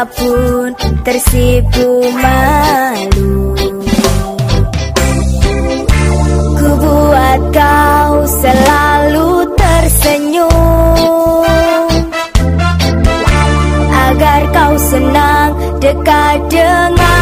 Pun tersipu malu. Ku buat kau selalu tersenyum. Agar kau senang dekat dengan